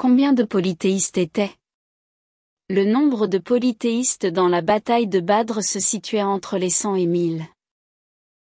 Combien de polythéistes étaient? Le nombre de polythéistes dans la bataille de Badr se situait entre les cent et mille.